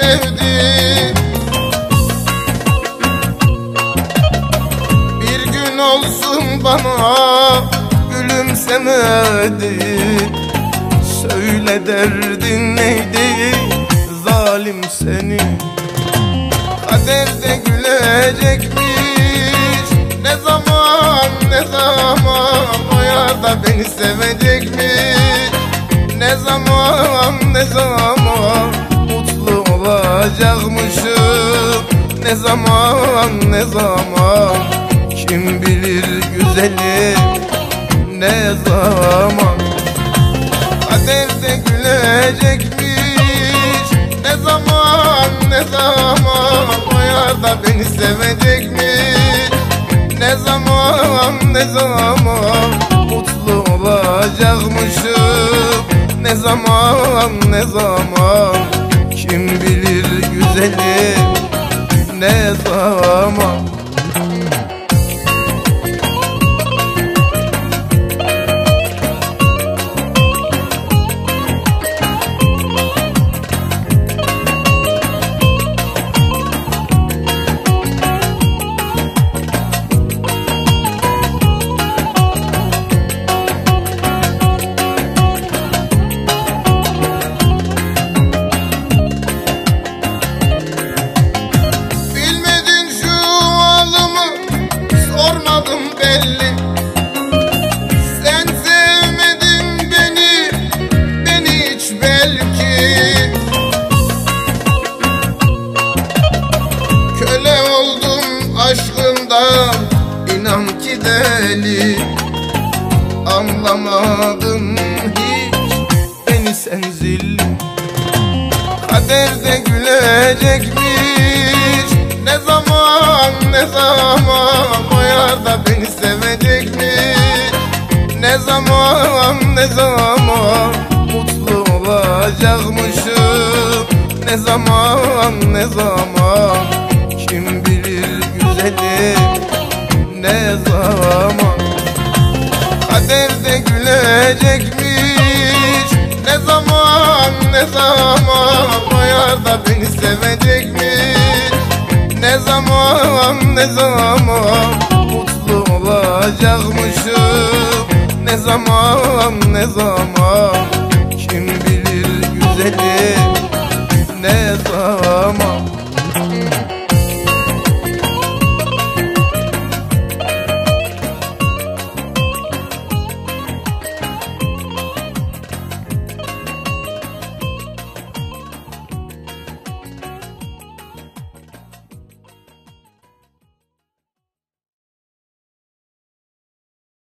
sevdi. Bir gün olsun bana gülümsemedi. Söyle derdin neydi? Zalim seni. Kader gülecekmiş. Ne zaman ne zaman O da beni sevecekmiş. Ne zaman ne zaman Ne zaman ne zaman? Kim bilir güzelim Ne zaman? Kaderde gülecekmiş. Ne zaman ne zaman? Yar da beni sevecekmiş. Ne zaman ne zaman? Mutlu olacakmışım. Ne zaman ne zaman? Kim bilir güzelim Ne zaman inan ki deli Anlamadın hiç. Beni sen zilli Kaderde gülecekmiş. Ne zaman ne zaman O yar da beni sevecekmiş. Ne zaman ne zaman Mutlu olacakmışım. Ne zaman ne zaman Kim bilir güzelim Ne zaman? Kaderde gülecekmiş. Ne zaman ne zaman? O yar da beni sevecekmiş. Ne zaman ne zaman? Mutlu olacakmışım. Ne zaman ne zaman? Kim bilir güzelim Ne zaman